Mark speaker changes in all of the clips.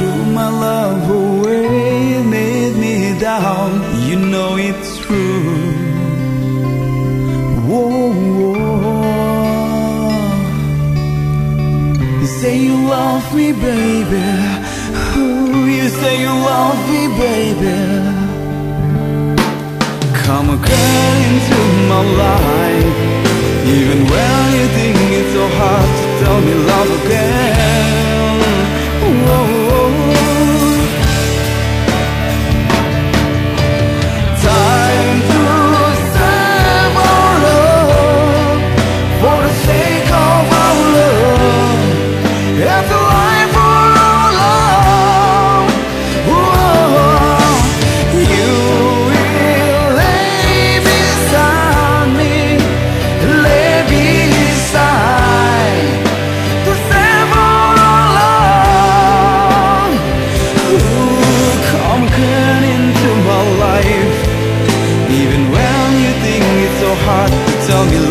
Speaker 1: threw my love away, made me down. You know it's true. Whoa, whoa. Say you love me, baby. Ooh, you say you love me, baby. Come again into my life, even when you think it's so hard to tell me love again. tell me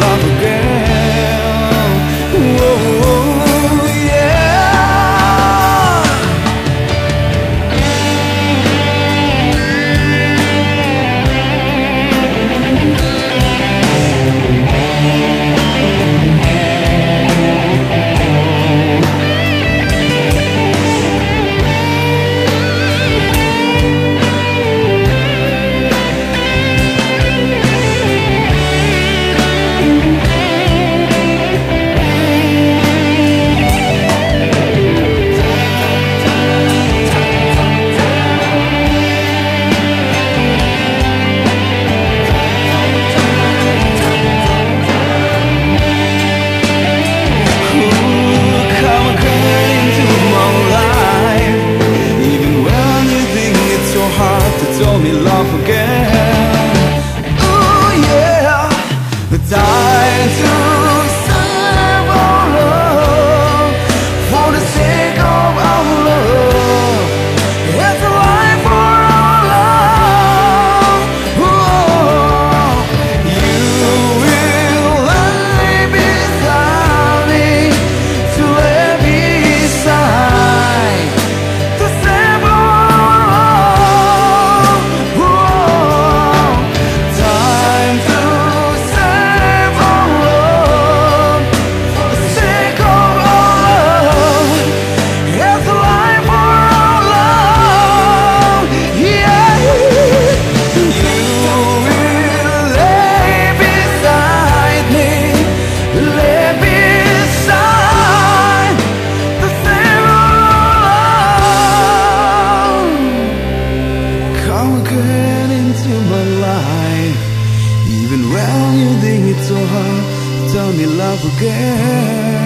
Speaker 1: broken into my life. Even when you think it's so hard Tell me love again.